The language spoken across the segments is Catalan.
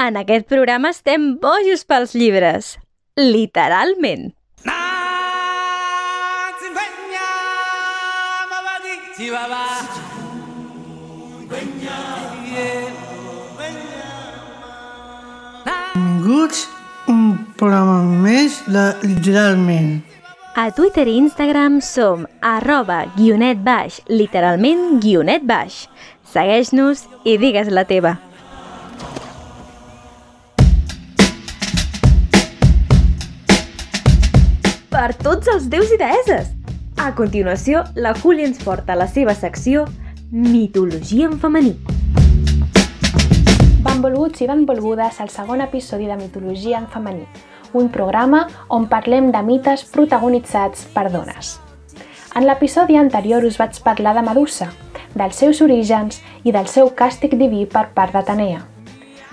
En aquest programa estem bojos pels llibres. Literalment. Benvinguts un programa més de Literalment. A Twitter i Instagram som arroba guionet baix, literalment guionet baix. Segueix-nos i digues la teva. Per tots els déus i deeses! A continuació, la Culi ens porta a la seva secció Mitologia en femení. Benvolguts i benvolgudes al segon episodi de Mitologia en femení, un programa on parlem de mites protagonitzats per dones. En l'episodi anterior us vaig parlar de Medusa, dels seus orígens i del seu càstig diví per part d'Atenea.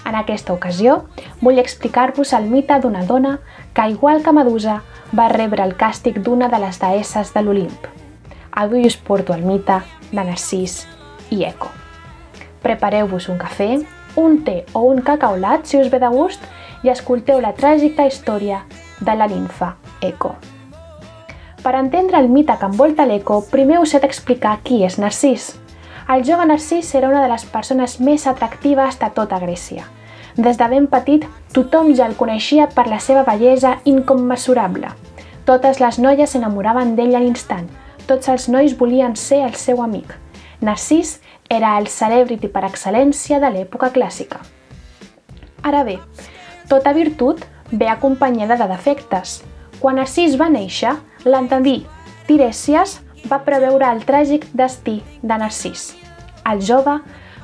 En aquesta ocasió, vull explicar-vos el mite d'una dona que, igual que Medusa, va rebre el càstig d'una de les deesses de l'Olimp. Avui us porto el mite de Narcís i Eco. Prepareu-vos un cafè, un té o un cacaulat si us ve de gust i escolteu la tràgica història de la ninfa Eco. Per entendre el mite que envolta l'Eco, primer us he d'explicar qui és Narcís. El jove Narcís era una de les persones més atractives de tota Grècia. Des de ben petit, tothom ja el coneixia per la seva bellesa incommensurable. Totes les noies s'enamoraven d'ell a l'instant. Tots els nois volien ser el seu amic. Narcís era el celebrity per excel·lència de l'època clàssica. Ara bé, tota virtut ve acompanyada de defectes. Quan Narcís va néixer, l'entendí Tirèsies va preveure el tràgic destí de Narcís. El jove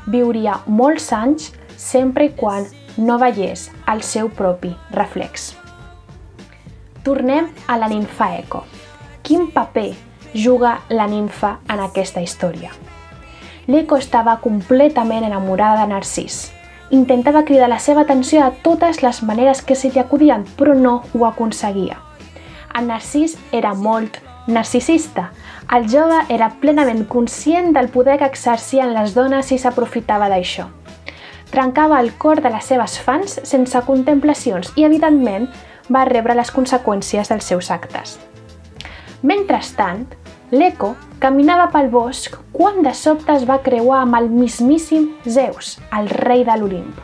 viuria molts anys sempre i quan no veiés el seu propi reflex. Tornem a la ninfa Eco. Quin paper juga la ninfa en aquesta història? L'Eco estava completament enamorada de Narcís. Intentava cridar la seva atenció de totes les maneres que se li acudien, però no ho aconseguia. En Narcís era molt narcisista. El jove era plenament conscient del poder que exercien les dones i s'aprofitava d'això. Trencava el cor de les seves fans sense contemplacions i, evidentment, va rebre les conseqüències dels seus actes. Mentrestant, l'Eco caminava pel bosc quan de sobte es va creuar amb el mismíssim Zeus, el rei de l'Olimp,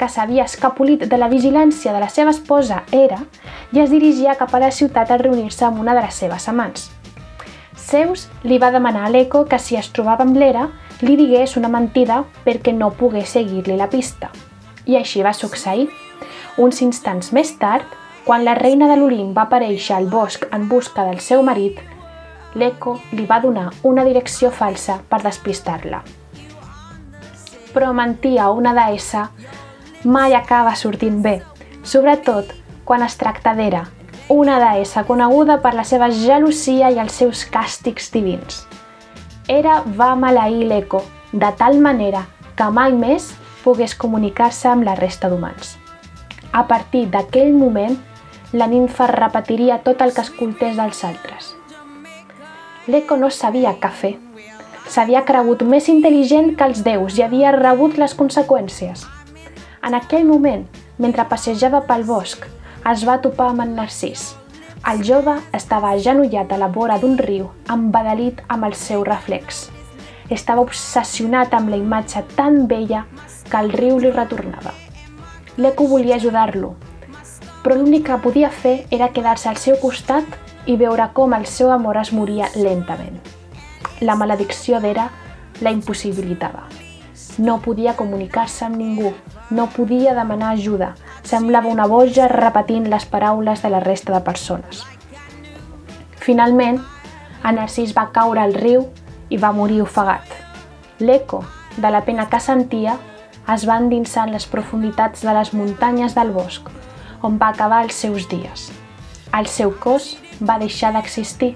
que s'havia escapolit de la vigilància de la seva esposa Hera i es dirigia cap a la ciutat a reunir-se amb una de les seves amants. Zeus li va demanar a l'Eco que si es trobava amb l'Hera li digués una mentida perquè no pogués seguir-li la pista. I així va succeir. Uns instants més tard, quan la reina de l'Olimp va aparèixer al bosc en busca del seu marit, l'Eco li va donar una direcció falsa per despistar-la. Però mentir a una deessa mai acaba sortint bé, sobretot quan es tracta d'Era, una deessa coneguda per la seva gelosia i els seus càstigs divins. Era va maleir l'Eco de tal manera que mai més pogués comunicar-se amb la resta d'humans. A partir d'aquell moment, la ninfa repetiria tot el que escoltés dels altres. L'Eco no sabia què fer. S'havia cregut més intel·ligent que els déus i havia rebut les conseqüències. En aquell moment, mentre passejava pel bosc, es va topar amb en Narcís. El jove estava agenollat a la vora d'un riu, embadalit amb el seu reflex. Estava obsessionat amb la imatge tan bella que el riu li retornava. L'Eco volia ajudar-lo, però l'únic que podia fer era quedar-se al seu costat i veure com el seu amor es moria lentament. La maledicció d'Era la impossibilitava. No podia comunicar-se amb ningú, no podia demanar ajuda, semblava una boja repetint les paraules de la resta de persones. Finalment, en Narcís va caure al riu i va morir ofegat. L'eco de la pena que sentia es va endinsar en les profunditats de les muntanyes del bosc, on va acabar els seus dies. El seu cos va deixar d'existir,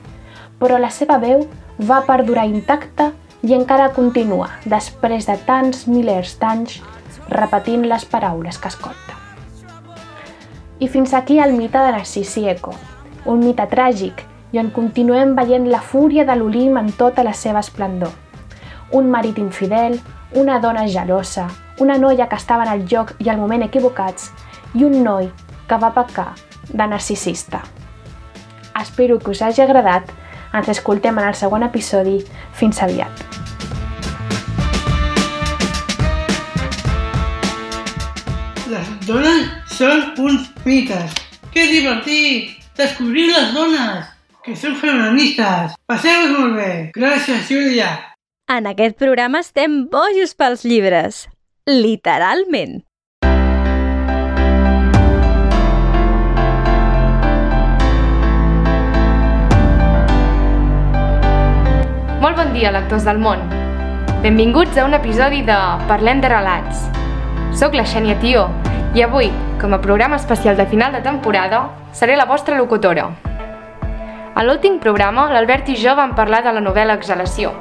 però la seva veu va perdurar intacta i encara continua, després de tants milers d'anys, repetint les paraules que escolta. I fins aquí el mite de Eco, un mite tràgic i on continuem veient la fúria de l'Olim en tota la seva esplendor. Un marit infidel, una dona gelosa, una noia que estava en el lloc i al moment equivocats i un noi que va pecar de narcisista. Espero que us hagi agradat. Ens escoltem en el següent episodi. Fins aviat. Les dones són uns mites. Que divertit! Descobrir les dones! Que són feministes! Passeu-vos molt bé! Gràcies, Júlia! En aquest programa estem bojos pels llibres. Literalment. Molt bon dia, lectors del món. Benvinguts a un episodi de Parlem de relats. Soc la Xènia Tió i avui, com a programa especial de final de temporada, seré la vostra locutora. A l'últim programa, l'Albert i jo vam parlar de la novel·la Exhalació,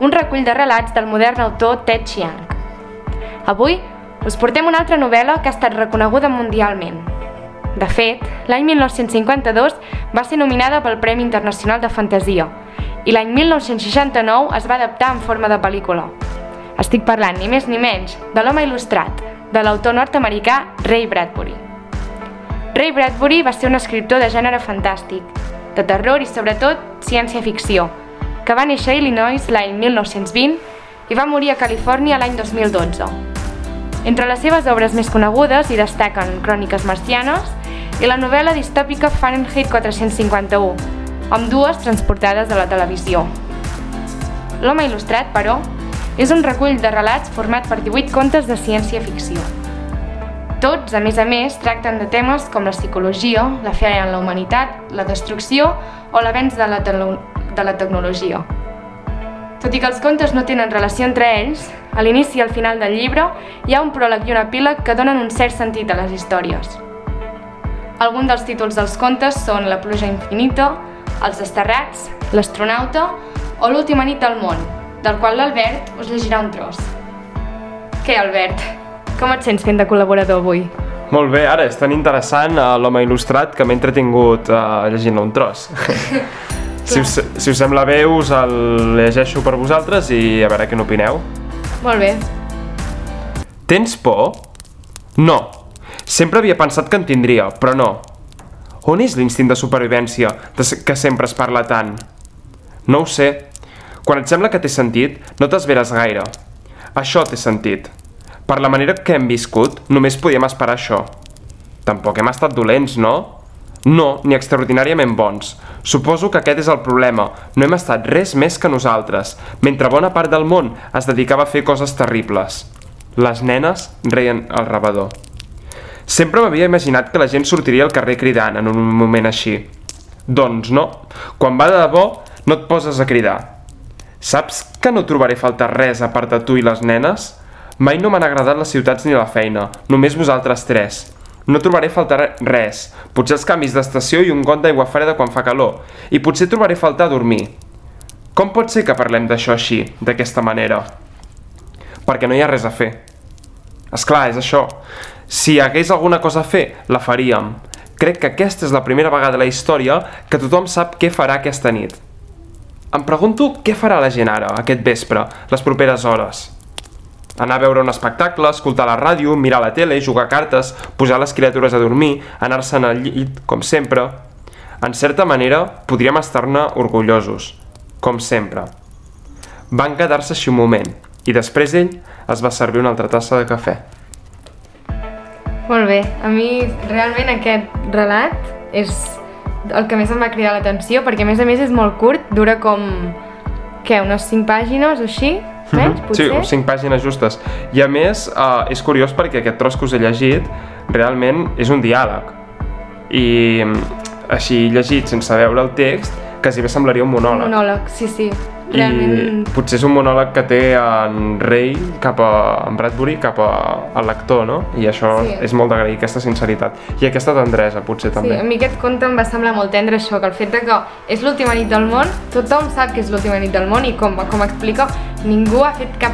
un recull de relats del modern autor Ted Chiang. Avui us portem una altra novel·la que ha estat reconeguda mundialment. De fet, l'any 1952 va ser nominada pel Premi Internacional de Fantasia i l'any 1969 es va adaptar en forma de pel·lícula. Estic parlant ni més ni menys de l'home il·lustrat, de l'autor nord-americà Ray Bradbury. Ray Bradbury va ser un escriptor de gènere fantàstic, de terror i sobretot ciència-ficció, que va néixer a Illinois l'any 1920 i va morir a Califòrnia l'any 2012. Entre les seves obres més conegudes hi destaquen Cròniques marcianes i la novel·la distòpica Fahrenheit 451, amb dues transportades a la televisió. L'home il·lustrat, però, és un recull de relats format per 18 contes de ciència-ficció. Tots, a més a més, tracten de temes com la psicologia, la fe en la humanitat, la destrucció o l'avenç de, la de la tecnologia. Tot i que els contes no tenen relació entre ells, a l'inici i al final del llibre hi ha un pròleg i un epíleg que donen un cert sentit a les històries. Alguns dels títols dels contes són La pluja infinita, Els desterrats, L'astronauta o L'última nit al món, del qual l'Albert us llegirà un tros. Què, Albert? Com et sents fent de col·laborador avui? Molt bé, ara és tan interessant uh, l'home il·lustrat que m'he entretingut uh, llegint un tros. si, us, si us sembla bé, us el llegeixo per vosaltres i a veure què n'opineu. Molt bé. Tens por? No. Sempre havia pensat que en tindria, però no. On és l'instint de supervivència de que sempre es parla tant? No ho sé. Quan et sembla que té sentit, no t'esveres gaire. Això té sentit. Per la manera que hem viscut, només podíem esperar això. Tampoc hem estat dolents, no? No, ni extraordinàriament bons. Suposo que aquest és el problema. No hem estat res més que nosaltres, mentre bona part del món es dedicava a fer coses terribles. Les nenes reien al rebedor. Sempre m'havia imaginat que la gent sortiria al carrer cridant en un moment així. Doncs no. Quan va de debò, no et poses a cridar. Saps que no trobaré falta res a part de tu i les nenes? Mai no m'han agradat les ciutats ni la feina, només vosaltres tres. No trobaré faltar res, potser els canvis d'estació i un got d'aigua freda quan fa calor, i potser trobaré faltar dormir. Com pot ser que parlem d'això així, d'aquesta manera? Perquè no hi ha res a fer. És clar, és això. Si hi hagués alguna cosa a fer, la faríem. Crec que aquesta és la primera vegada a la història que tothom sap què farà aquesta nit. Em pregunto què farà la gent ara, aquest vespre, les properes hores. Anar a veure un espectacle, escoltar la ràdio, mirar la tele, jugar cartes, posar les criatures a dormir, anar-se'n al llit, com sempre. En certa manera, podríem estar-ne orgullosos, com sempre. Van quedar-se així un moment, i després ell es va servir una altra tassa de cafè. Molt bé, a mi realment aquest relat és el que més em va cridar l'atenció perquè a més a més és molt curt, dura com, què, unes 5 pàgines o així? Menys, potser? Sí, 5 pàgines justes. I a més, uh, és curiós perquè aquest tros que us he llegit realment és un diàleg. I així llegit sense veure el text, quasi bé semblaria un monòleg. Un monòleg, sí, sí. Realment... I potser és un monòleg que té en Ray cap a en Bradbury cap a, al lector, no? I això Sí. és molt d'agrair, aquesta sinceritat. I aquesta tendresa, potser Sí, també. a mi aquest conte em va semblar molt tendre això, que el fet de que és l'última nit del món, tothom sap que és l'última nit del món i com, com explica, ningú ha fet cap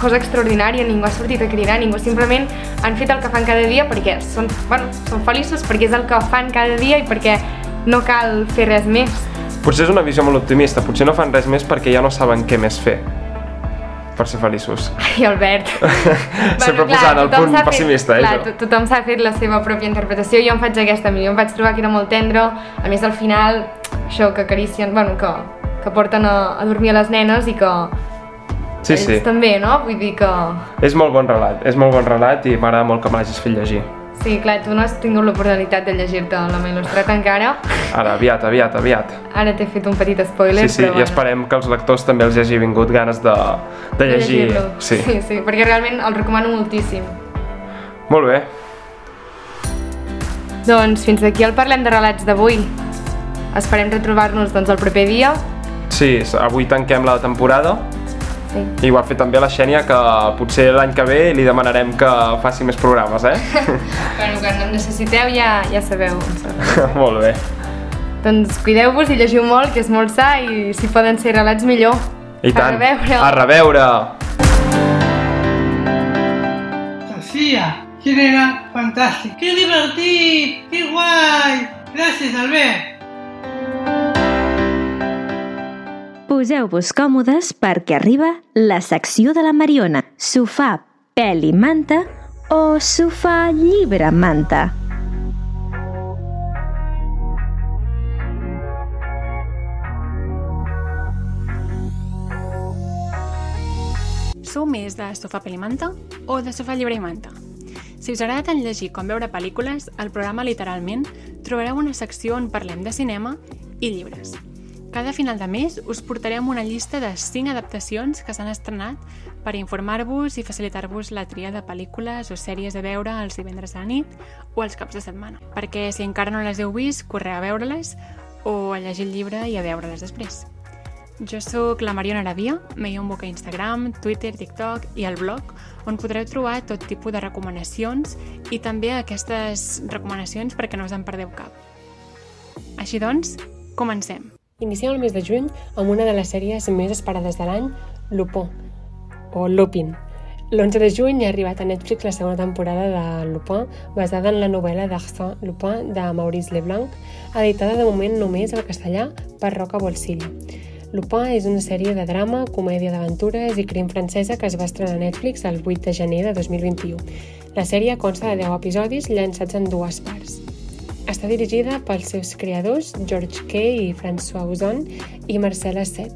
cosa extraordinària, ningú ha sortit a cridar, ningú simplement han fet el que fan cada dia perquè són, bueno, són feliços, perquè és el que fan cada dia i perquè no cal fer res més. Potser és una visió molt optimista, potser no fan res més perquè ja no saben què més fer. per ser feliços. Ai, Albert. Sempre posant el punt s'ha fet- pessimista, eh, Clar, tothom s'ha fet la seva pròpia interpretació. Jo em faig aquesta, jo em vaig trobar que era molt tendre. A més, al final, això que acaricien, bueno, que, que porten a, a dormir a les nenes i que Sí, ells sí. també, no? Vull dir que... És molt bon relat, és molt bon relat i m'agrada molt que me l'hagis fet llegir. Sí, clar, tu no has tingut l'oportunitat de llegir-te la meva il·lustrat encara. Ara, aviat, aviat, aviat. Ara t'he fet un petit spoiler, Sí, sí, però i esperem que els lectors també els hagi vingut ganes de, de de llegir. llegir-lo. sí. sí, sí, perquè realment el recomano moltíssim. Molt bé. Doncs fins aquí el Parlem de Relats d'avui. Esperem retrobar-nos doncs, el proper dia. Sí, avui tanquem la temporada Sí. i ho ha fet també la Xènia que potser l'any que ve li demanarem que faci més programes, eh? Bueno, quan en necessiteu ja, ja sabeu. molt bé. doncs cuideu-vos i llegiu molt, que és molt sa, i si poden ser relats millor. I tant. A reveure. A reveure. García, ¿quién era? Fantástico. ¡Qué divertido! ¡Qué guay! Gracias, Albert. Poseu-vos còmodes perquè arriba la secció de la Mariona. Sofà, pèl i manta o sofà, llibre, manta? Sou més de sofà pelimanta o de sofà llibre i manta? Si us agrada tant llegir com veure pel·lícules, al programa Literalment trobareu una secció on parlem de cinema i llibres. Cada final de mes us portarem una llista de 5 adaptacions que s'han estrenat per informar-vos i facilitar-vos la tria de pel·lícules o sèries a veure els divendres a la nit o els caps de setmana. Perquè si encara no les heu vist, correu a veure-les o a llegir el llibre i a veure-les després. Jo sóc la Mariona Arabia, m'hi un boc a Instagram, Twitter, TikTok i al blog, on podreu trobar tot tipus de recomanacions i també aquestes recomanacions perquè no us en perdeu cap. Així doncs, comencem. Iniciem el mes de juny amb una de les sèries més esperades de l'any, Lupin, o Lupin. L'11 de juny ha arribat a Netflix la segona temporada de Lupin, basada en la novel·la d'Arsène Lupin de Maurice Leblanc, editada de moment només al castellà per Roca Bolsillo. Lupin és una sèrie de drama, comèdia d'aventures i crim francesa que es va estrenar a Netflix el 8 de gener de 2021. La sèrie consta de 10 episodis llançats en dues parts. Està dirigida pels seus creadors, George Kay i François Ozon, i Marcela Set,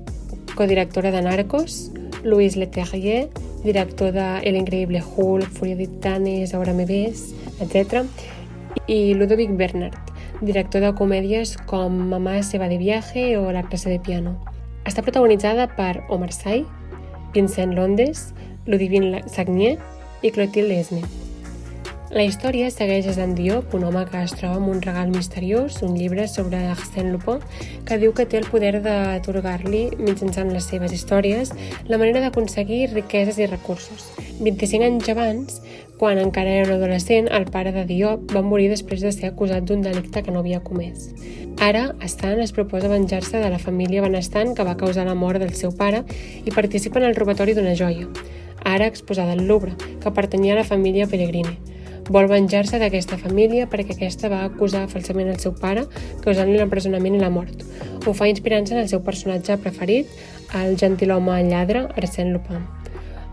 codirectora de Narcos, Louis Leterrier, director de El increïble Hulk, Furia de Titanes, Ahora me ves, etc. I Ludovic Bernard, director de comèdies com Mamá se va de viaje o La clase de piano. Està protagonitzada per Omar Sy, Vincent Londes, Ludivine Sagnier i Clotilde Esme. La història segueix a Jean Diop, un home que es troba amb un regal misteriós, un llibre sobre Arsène Lupin, que diu que té el poder d'atorgar-li, mitjançant les seves històries, la manera d'aconseguir riqueses i recursos. 25 anys abans, quan encara era un adolescent, el pare de Diop va morir després de ser acusat d'un delicte que no havia comès. Ara, Stan es proposa venjar-se de la família benestant que va causar la mort del seu pare i participa en el robatori d'una joia, ara exposada al Louvre, que pertanyia a la família Pellegrini. Vol venjar-se d'aquesta família perquè aquesta va acusar falsament el seu pare, causant-li l'empresonament i la mort. Ho fa inspirant-se en el seu personatge preferit, el gentilhome lladre Arsène Lupin.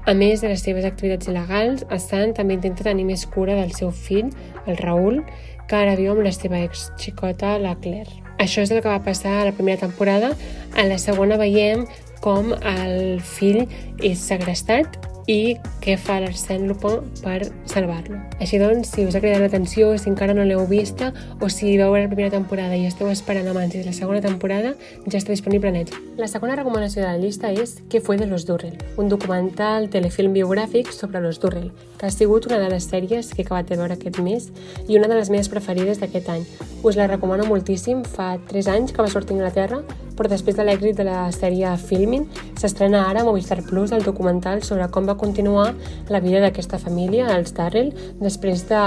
A més de les seves activitats il·legals, Stan també intenta tenir més cura del seu fill, el Raül, que ara viu amb la seva ex-xicota, la Claire. Això és el que va passar a la primera temporada. A la segona veiem com el fill és segrestat i què fa l'Arsène Lupin per salvar-lo. Així doncs, si us ha cridat l'atenció, si encara no l'heu vista, o si veu la primera temporada i esteu esperant amb ànsies la segona temporada, ja està disponible a Netflix. La segona recomanació de la llista és Què fue de los Durrell, un documental telefilm biogràfic sobre los Durrell, que ha sigut una de les sèries que he acabat de veure aquest mes i una de les meves preferides d'aquest any. Us la recomano moltíssim, fa 3 anys que va sortir a Anglaterra, però després de l'èxit de la sèrie Filmin, s'estrena ara a Movistar Plus el documental sobre com va continuar la vida d'aquesta família, els Darrell, després de,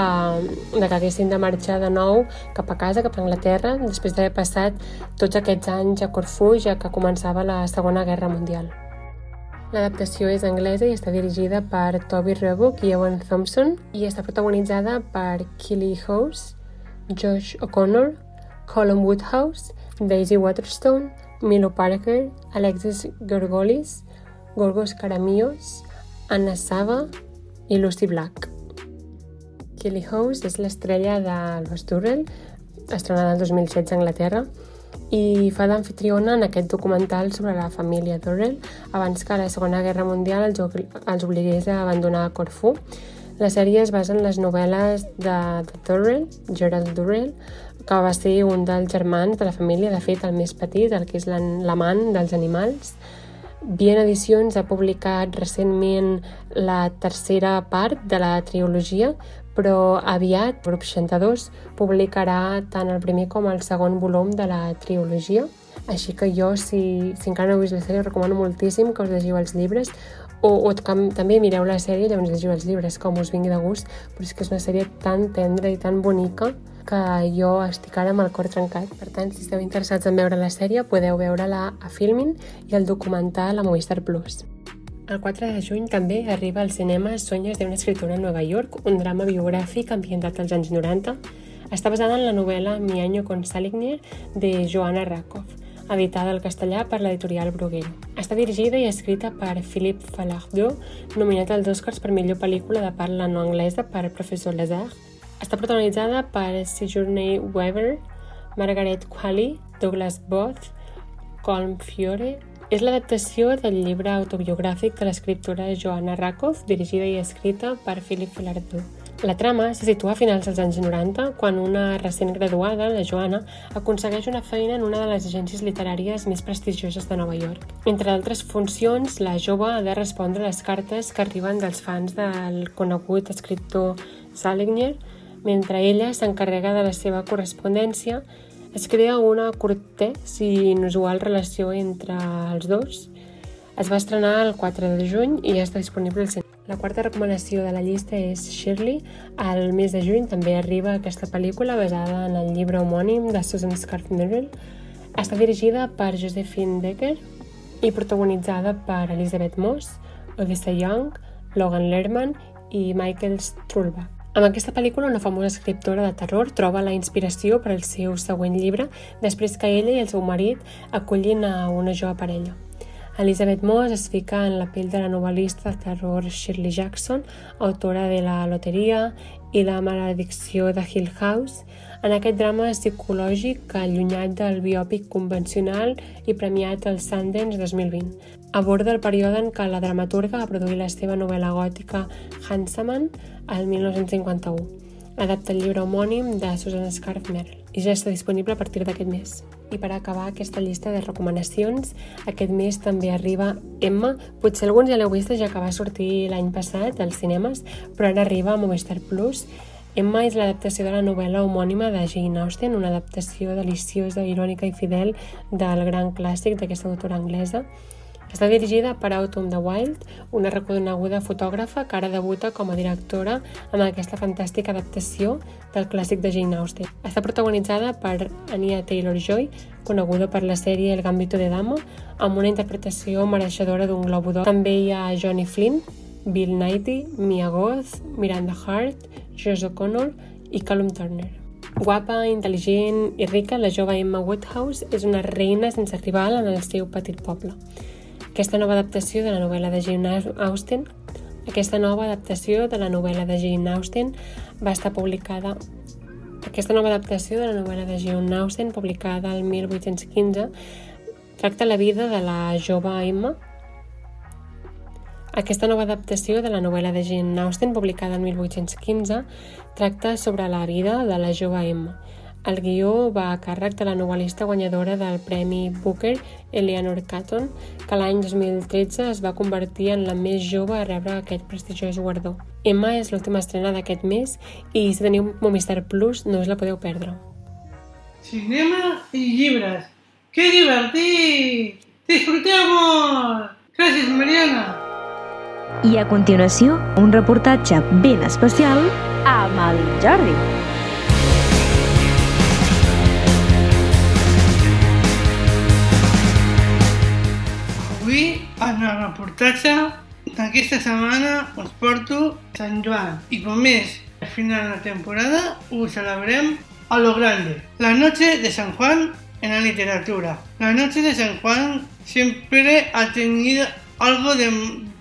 de que haguessin de marxar de nou cap a casa, cap a Anglaterra, després d'haver passat tots aquests anys a Corfú, ja que començava la Segona Guerra Mundial. L'adaptació és anglesa i està dirigida per Toby Roebuck i Ewan Thompson i està protagonitzada per Kelly House, Josh O'Connor, Colin Woodhouse, Daisy Waterstone, Milo Parker, Alexis Gorgolis, Gorgos Karamios, Anna Sava i Lucy Black. Kelly House és l'estrella de Los Durrell, estrenada el 2016 a Anglaterra, i fa d'anfitriona en aquest documental sobre la família Durrell abans que la Segona Guerra Mundial els, els obligués a abandonar Corfú. La sèrie es basa en les novel·les de, de Durrell, Gerald Durrell, que va ser un dels germans de la família, de fet el més petit, el que és l'amant dels animals. Bien Edicions ha publicat recentment la tercera part de la trilogia, però aviat Grup 62 publicarà tant el primer com el segon volum de la trilogia. Així que jo, si, si encara no heu vist la sèrie, recomano moltíssim que us llegiu els llibres o, o també mireu la sèrie i llavors llegiu els llibres, com us vingui de gust, però és que és una sèrie tan tendra i tan bonica que jo estic ara amb el cor trencat. Per tant, si esteu interessats en veure la sèrie, podeu veure-la a Filmin i el documental a Movistar Plus. El 4 de juny també arriba al cinema Sueños d'una escritora a Nova York, un drama biogràfic ambientat als anys 90. Està basada en la novel·la Mi año con Salinger de Joanna Rakoff, editada al castellà per l'editorial Bruguera. Està dirigida i escrita per Philippe Falardeau, nominat als Oscars per millor pel·lícula de parla no anglesa per Professor Lazare. Està protagonitzada per Sigourney Weaver, Margaret Qualley, Douglas Booth, Colm Fiore, és l'adaptació del llibre autobiogràfic de l'escriptora Joanna Rakoff, dirigida i escrita per Philip Filardú. La trama se situa a finals dels anys 90, quan una recent graduada, la Joana, aconsegueix una feina en una de les agències literàries més prestigioses de Nova York. Entre altres funcions, la jove ha de respondre a les cartes que arriben dels fans del conegut escriptor Salinger, mentre ella s'encarrega de la seva correspondència es crea una cortès i inusual relació entre els dos. Es va estrenar el 4 de juny i ja està disponible al cinema. La quarta recomanació de la llista és Shirley. Al mes de juny també arriba aquesta pel·lícula basada en el llibre homònim de Susan Scarf Merrill. Està dirigida per Josephine Decker i protagonitzada per Elizabeth Moss, Odessa Young, Logan Lerman i Michael Strulbach. Amb aquesta pel·lícula, una famosa escriptora de terror troba la inspiració per al seu següent llibre després que ella i el seu marit acollin a una jove parella. Elizabeth Moss es fica en la pell de la novel·lista de terror Shirley Jackson, autora de La loteria i La maledicció de Hill House, en aquest drama psicològic allunyat del biòpic convencional i premiat al Sundance 2020. Aborda el període en què la dramaturga va produir la seva novel·la gòtica Hansaman al 1951. Adapta el llibre homònim de Susan Scarf Merrill i ja està disponible a partir d'aquest mes. I per acabar aquesta llista de recomanacions, aquest mes també arriba Emma. Potser alguns ja l'heu vist ja que va sortir l'any passat als cinemes, però ara arriba a Movistar Plus Emma és l'adaptació de la novel·la homònima de Jane Austen, una adaptació deliciosa, irònica i fidel del gran clàssic d'aquesta autora anglesa. Està dirigida per Autumn the Wild, una reconeguda fotògrafa que ara debuta com a directora amb aquesta fantàstica adaptació del clàssic de Jane Austen. Està protagonitzada per Anya Taylor-Joy, coneguda per la sèrie El Gambito de Dama, amb una interpretació mereixedora d'un Globo d'Or. També hi ha Johnny Flynn, Bill Nighy, Mia Goth, Miranda Hart, Josh O'Connor i Callum Turner. Guapa, intel·ligent i rica, la jove Emma Woodhouse és una reina sense rival en el seu petit poble. Aquesta nova adaptació de la novel·la de Jane Austen aquesta nova adaptació de la novel·la de Jane Austen va estar publicada aquesta nova adaptació de la novel·la de Jane Austen publicada el 1815 tracta la vida de la jove Emma aquesta nova adaptació de la novel·la de Jane Austen, publicada en 1815, tracta sobre la vida de la jove Emma. El guió va a càrrec de la novel·lista guanyadora del Premi Booker, Eleanor Catton, que l'any 2013 es va convertir en la més jove a rebre aquest prestigiós guardó. Emma és l'última estrena d'aquest mes i si teniu Movistar Plus no us la podeu perdre. Cinema i llibres. Que divertit! Disfruteu-ho! Gràcies, Mariana! I a continuació, un reportatge ben especial amb el Jordi. El reportatge d'aquesta setmana, us porto Sant Joan. I com és el final de la temporada, ho celebrem a lo grande. La noche de San Juan en la literatura. La noche de San Juan siempre ha tenido algo de,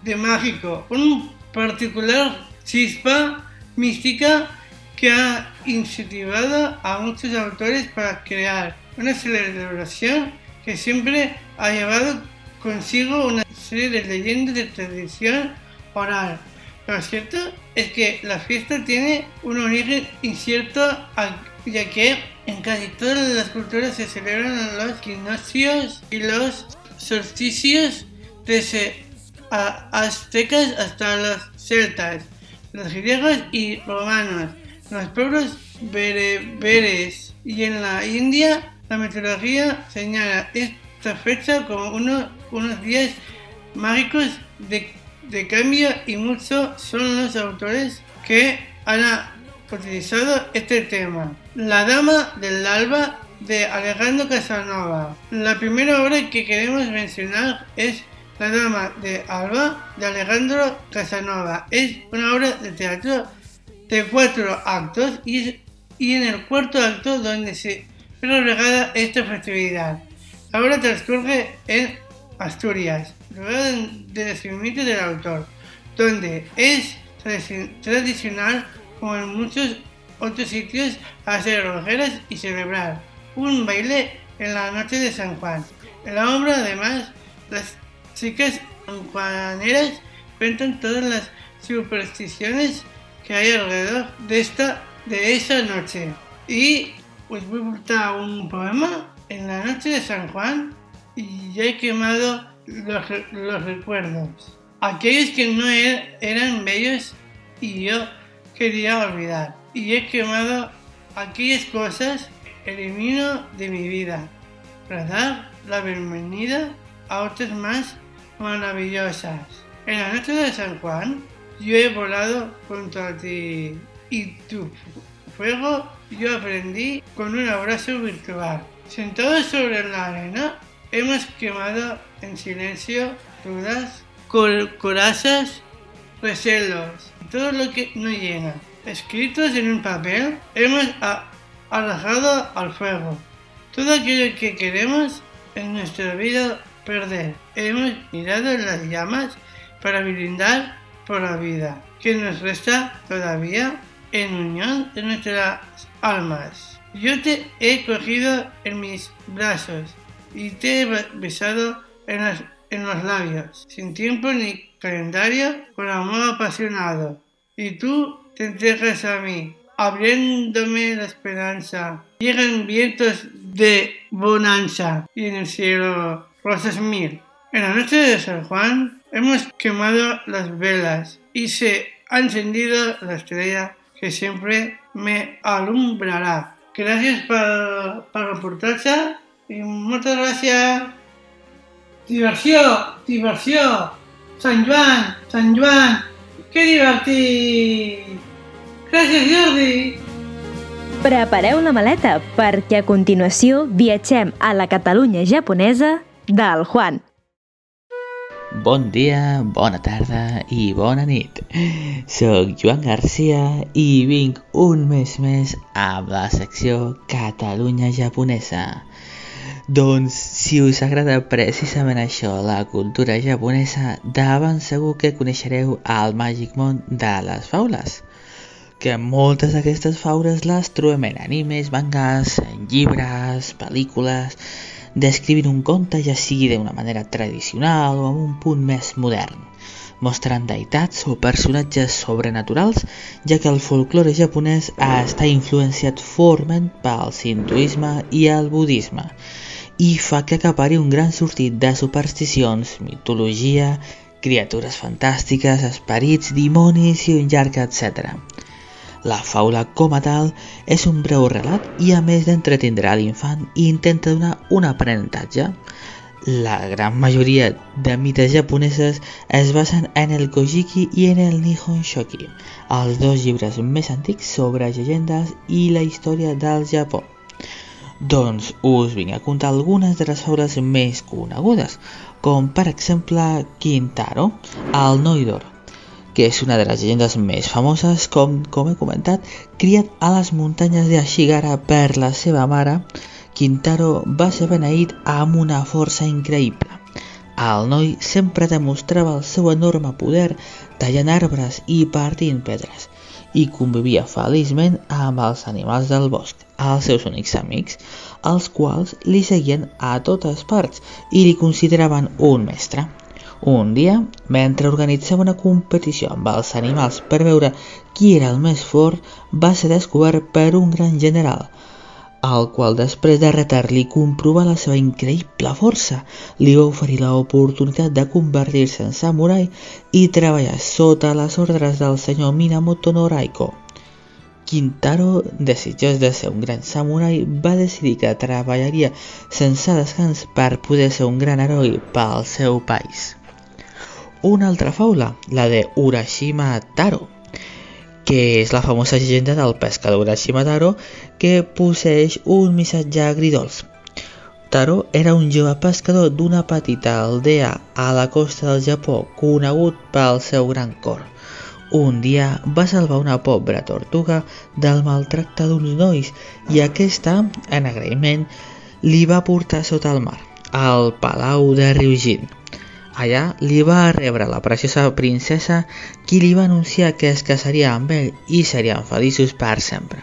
de mágico, un particular chispa mística que ha incentivado a muchos autores para crear una celebración que siempre ha llevado consigo una serie de leyendas de tradición oral. Lo cierto es que la fiesta tiene un origen incierto ya que en casi todas las culturas se celebran los equinoccios y los solsticios desde aztecas hasta los celtas, los griegos y romanos, los pueblos bereberes y en la India la mitología señala esta fecha como uno, unos días mágicos de, de cambio y muchos son los autores que han utilizado este tema. La Dama del Alba de Alejandro Casanova. La primera obra que queremos mencionar es La Dama de Alba de Alejandro Casanova. Es una obra de teatro de cuatro actos y, y en el cuarto acto donde se regada esta festividad. La obra transcurre en Asturias, lugar de nacimiento del autor, donde es tradicional como en muchos otros sitios hacer rojeras y celebrar un baile en la noche de San Juan. En la obra además las chicas sanjuaneras cuentan todas las supersticiones que hay alrededor de esta de esa noche y pues voy a portar un poema en la noche de San Juan y ya he quemado los, los recuerdos. Aquellos que no er, eran bellos y yo quería olvidar. Y he quemado aquellas cosas elimino de mi vida para dar la bienvenida a otras más maravillosas. En la noche de San Juan yo he volado junto a ti y tu fuego yo aprendí con un abrazo virtual. Sentados sobre la arena, hemos quemado en silencio dudas, corazas, recelos, todo lo que no llega. Escritos en un papel, hemos arrojado al fuego todo aquello que queremos en nuestra vida perder. Hemos mirado en las llamas para brindar por la vida que nos resta todavía en unión de nuestras almas. Yo te he cogido en mis brazos y te he besado en, en los labios, sin tiempo ni calendario, con amor apasionado. Y tú te entregas a mí, abriéndome la esperanza. Llegan vientos de bonanza y en el cielo rosas mil. En la noche de San Juan hemos quemado las velas y se ha encendido la estrella que siempre me alumbrará. Gracias por, por reportarse y muchas gracias. Diversión, diversión. Sant Joan, Sant Joan, que divertit! Gràcies, Jordi! Prepareu la maleta perquè a continuació viatgem a la Catalunya japonesa del Juan. Bon dia, bona tarda i bona nit. Soc Joan Garcia i vinc un mes més amb la secció Catalunya japonesa. Doncs si us agrada precisament això, la cultura japonesa, davant segur que coneixereu el màgic món de les faules que moltes d'aquestes faules les trobem en animes, mangas, en llibres, pel·lícules, descrivint un conte ja sigui d'una manera tradicional o amb un punt més modern, mostrant deïtats o personatges sobrenaturals, ja que el folklore japonès està influenciat forment pel sintoisme i el budisme, i fa que acapari un gran sortit de supersticions, mitologia, criatures fantàstiques, esperits, dimonis i un llarg etc. La faula com a tal és un breu relat i a més d'entretindre l'infant intenta donar un aprenentatge. La gran majoria de mites japoneses es basen en el Kojiki i en el Nihon Shoki, els dos llibres més antics sobre llegendes i la història del Japó. Doncs us vinc a contar algunes de les faules més conegudes, com per exemple Kintaro, el Noidor, que és una de les llegendes més famoses, com, com he comentat, criat a les muntanyes de Ashigara per la seva mare, Quintaro va ser beneït amb una força increïble. El noi sempre demostrava el seu enorme poder tallant arbres i partint pedres i convivia feliçment amb els animals del bosc, els seus únics amics, els quals li seguien a totes parts i li consideraven un mestre. Un dia, mentre organitzava una competició amb els animals per veure qui era el més fort, va ser descobert per un gran general, el qual després de retar-li comprovar la seva increïble força, li va oferir l'oportunitat de convertir-se en samurai i treballar sota les ordres del senyor Minamoto no Raiko. Quintaro, desitjós de ser un gran samurai, va decidir que treballaria sense descans per poder ser un gran heroi pel seu país una altra faula, la de Urashima Taro, que és la famosa llegenda del pescador Urashima Taro que posseix un missatge agridols. Taro era un jove pescador d'una petita aldea a la costa del Japó conegut pel seu gran cor. Un dia va salvar una pobra tortuga del maltracte d'uns nois i aquesta, en agraïment, li va portar sota el mar, al palau de Ryujin. Allà li va rebre la preciosa princesa qui li va anunciar que es casaria amb ell i serien feliços per sempre.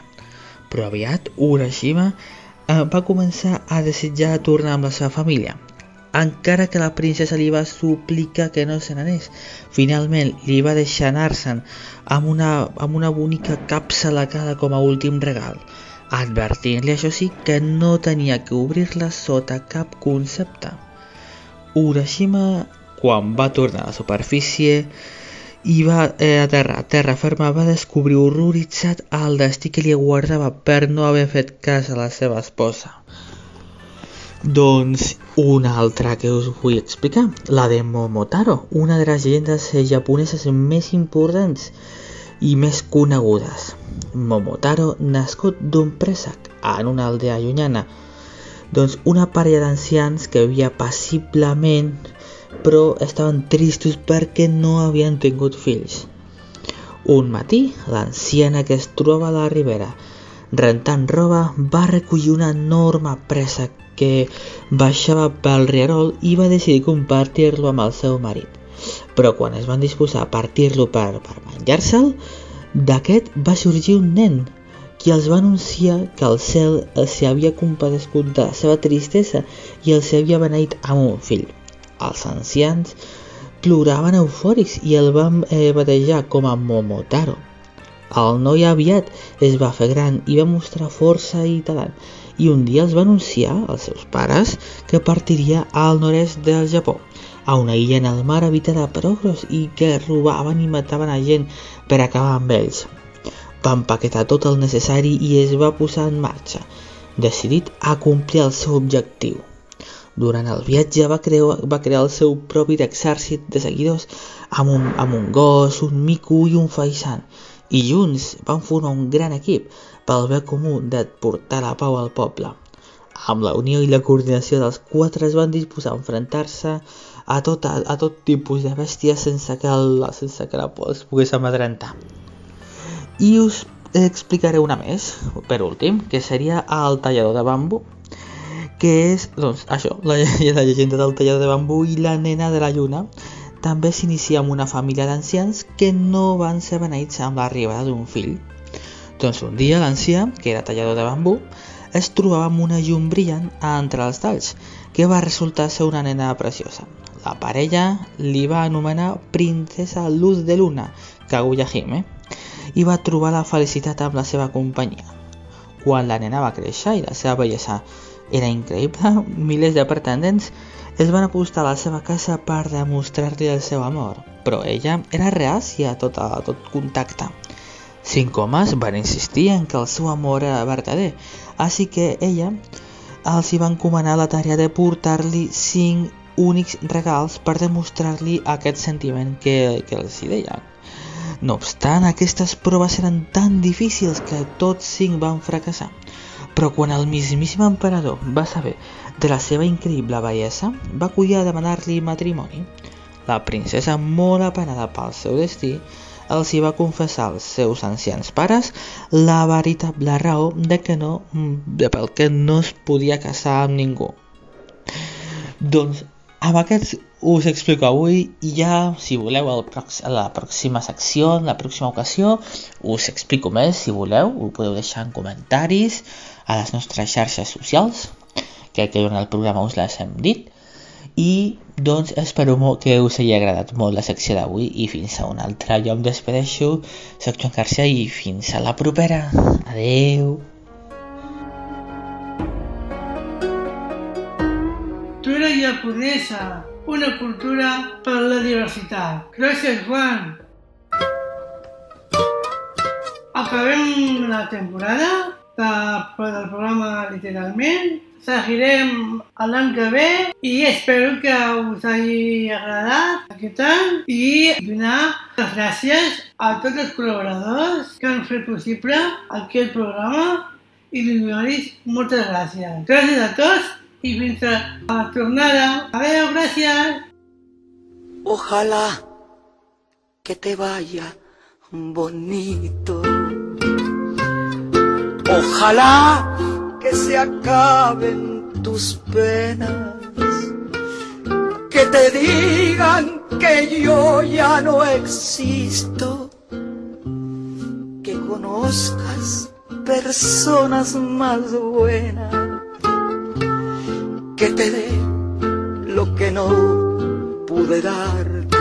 Però aviat Urashima eh, va començar a desitjar tornar amb la seva família. Encara que la princesa li va suplicar que no se n'anés, finalment li va deixar anar-se'n amb, una, amb una bonica capsa a la cara com a últim regal, advertint-li això sí que no tenia que obrir-la sota cap concepte. Urashima quan va tornar a la superfície i va eh, aterrar a terra ferma va descobrir horroritzat el destí que li aguardava per no haver fet cas a la seva esposa. Doncs una altra que us vull explicar, la de Momotaro, una de les llegendes japoneses més importants i més conegudes. Momotaro, nascut d'un préssec en una aldea llunyana, doncs una parella d'ancians que vivia passiblement però estaven tristos perquè no havien tingut fills. Un matí, l'anciana que es trobava a la ribera rentant roba va recollir una enorme presa que baixava pel rierol i va decidir compartir-lo amb el seu marit. Però quan es van disposar a partir-lo per, per menjar-se'l, d'aquest va sorgir un nen qui els va anunciar que el cel s'hi havia compadescut de la seva tristesa i els havia beneït amb un fill. Els ancians ploraven eufòrics i el van eh, batejar com a Momotaro. El noi aviat es va fer gran i va mostrar força i talent i un dia els va anunciar als seus pares que partiria al nord-est del Japó, a una illa en el mar habitada per ogros i que robaven i mataven a gent per acabar amb ells. Va empaquetar tot el necessari i es va posar en marxa, decidit a complir el seu objectiu. Durant el viatge va crear, va crear el seu propi exèrcit de seguidors amb un, amb un gos, un mico i un faisant i junts van formar un gran equip pel bé comú de portar la pau al poble. Amb la unió i la coordinació dels quatre es van disposar a enfrontar-se a tot, a, a tot tipus de bèsties sense que, el, sense que la por els pogués amedrentar. I us explicaré una més, per últim, que seria el tallador de bambú, que és, doncs, això, la, la llegenda del tallador de bambú i la nena de la lluna, també s'inicia amb una família d'ancians que no van ser beneïts amb l'arribada d'un fill. Doncs un dia l'ancià, que era tallador de bambú, es trobava amb una llum brillant entre els talls, que va resultar ser una nena preciosa. La parella li va anomenar Princesa Luz de Luna, Kaguya Hime, i va trobar la felicitat amb la seva companyia. Quan la nena va créixer i la seva bellesa era increïble, milers de pretendents es van apostar a la seva casa per demostrar-li el seu amor, però ella era reàcia a tot, a tot contacte. Cinc homes van insistir en que el seu amor era verdader, així que ella els hi va encomanar la tarea de portar-li cinc únics regals per demostrar-li aquest sentiment que, que els hi deien. No obstant, aquestes proves eren tan difícils que tots cinc van fracassar. Però quan el mismíssim emperador va saber de la seva increïble bellesa, va acudir a demanar-li matrimoni. La princesa, molt apenada pel seu destí, els hi va confessar als seus ancians pares la veritable raó de que no, de pel que no es podia casar amb ningú. Doncs amb aquests us explico avui i ja, si voleu, el a la pròxima secció, en la pròxima ocasió, us explico més, si voleu, ho podeu deixar en comentaris a les nostres xarxes socials, que, que durant el programa us les hem dit, i doncs espero molt que us hagi agradat molt la secció d'avui i fins a una altra. Jo em despedeixo, soc Joan Garcia i fins a la propera. Adeu! Cultura japonesa, una cultura per la diversitat. Gràcies, Juan. Acabem la temporada del programa literalment. Seguirem l'any que ve i espero que us hagi agradat aquest any i donar les gràcies a tots els col·laboradors que han fet possible aquest programa i donar-los moltes gràcies. Gràcies a tots y mientras a la tornada. Adiós, gracias. Ojalá que te vaya bonito. Ojalá que se acaben tus penas. Que te digan que yo ya no existo. Que conozcas personas más buenas que te dé lo que no pude darte.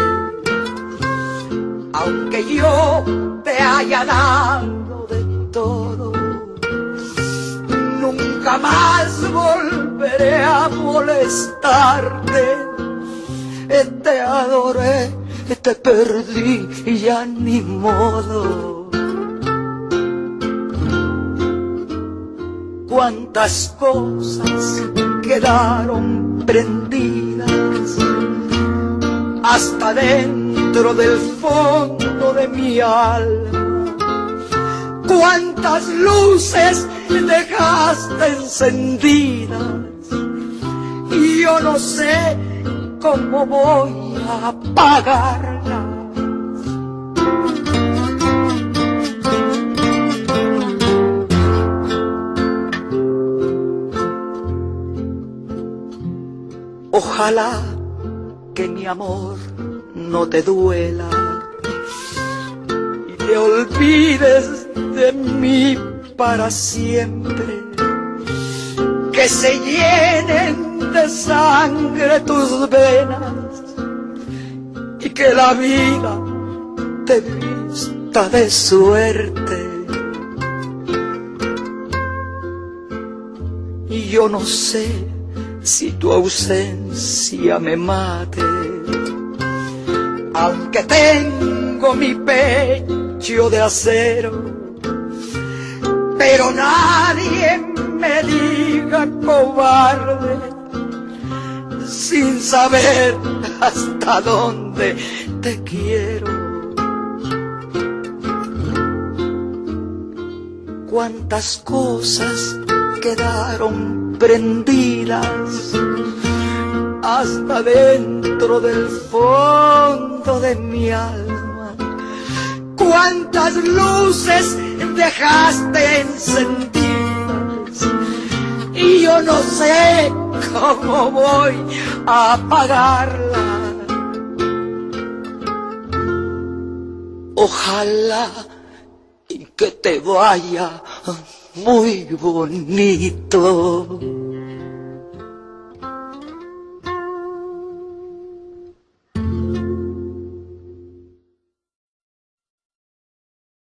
Aunque yo te haya dado de todo, nunca más volveré a molestarte. Te adoré, te perdí y ya ni modo. Cuántas cosas quedaron prendidas hasta dentro del fondo de mi alma. Cuántas luces dejaste encendidas y yo no sé cómo voy a apagarlas. Ojalá que mi amor no te duela te olvides de mí para siempre. Que se llenen de sangre tus venas y que la vida te vista de suerte. Y yo no sé si tu ausencia me mate. Aunque tengo mi de acero, pero nadie me diga cobarde sin saber hasta dónde te quiero. Cuántas cosas quedaron prendidas hasta dentro del fondo de mi alma. Cuántas luces dejaste encendidas y yo no sé cómo voy a apagarla. Ojalá y que te vaya muy bonito.